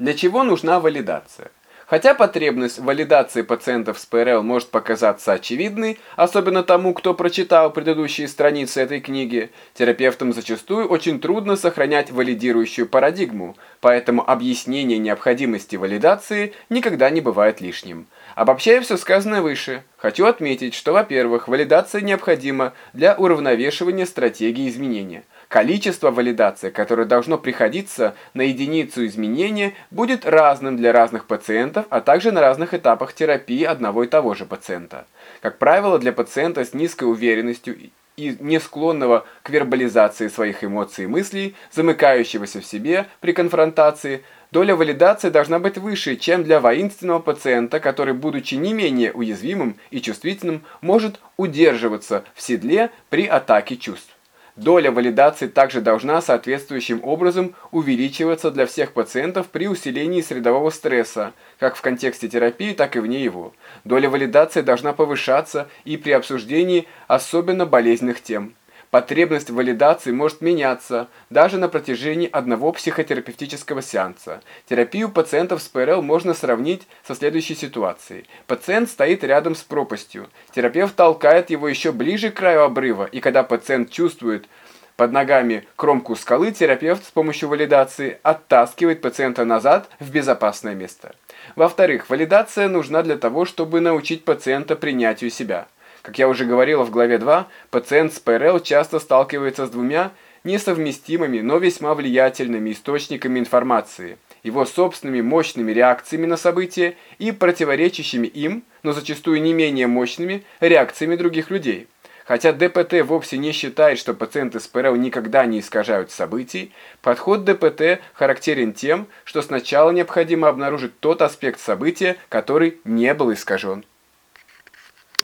Для чего нужна валидация? Хотя потребность валидации пациентов с ПРЛ может показаться очевидной, особенно тому, кто прочитал предыдущие страницы этой книги, терапевтам зачастую очень трудно сохранять валидирующую парадигму, поэтому объяснение необходимости валидации никогда не бывает лишним. Обобщая все сказанное выше, хочу отметить, что, во-первых, валидация необходима для уравновешивания стратегии изменения. Количество валидации, которое должно приходиться на единицу изменения, будет разным для разных пациентов, а также на разных этапах терапии одного и того же пациента. Как правило, для пациента с низкой уверенностью и не склонного к вербализации своих эмоций и мыслей, замыкающегося в себе при конфронтации, доля валидации должна быть выше, чем для воинственного пациента, который, будучи не менее уязвимым и чувствительным, может удерживаться в седле при атаке чувств. Доля валидации также должна соответствующим образом увеличиваться для всех пациентов при усилении средового стресса, как в контексте терапии, так и вне его. Доля валидации должна повышаться и при обсуждении особенно болезненных тем. Потребность в валидации может меняться даже на протяжении одного психотерапевтического сеанса. Терапию пациентов с ПРЛ можно сравнить со следующей ситуацией. Пациент стоит рядом с пропастью. Терапевт толкает его еще ближе к краю обрыва, и когда пациент чувствует под ногами кромку скалы, терапевт с помощью валидации оттаскивает пациента назад в безопасное место. Во-вторых, валидация нужна для того, чтобы научить пациента принятию себя. Как я уже говорила в главе 2, пациент с ПРЛ часто сталкивается с двумя несовместимыми, но весьма влиятельными источниками информации, его собственными мощными реакциями на события и противоречащими им, но зачастую не менее мощными, реакциями других людей. Хотя ДПТ вовсе не считает, что пациенты с ПРЛ никогда не искажают событий, подход ДПТ характерен тем, что сначала необходимо обнаружить тот аспект события, который не был искажен.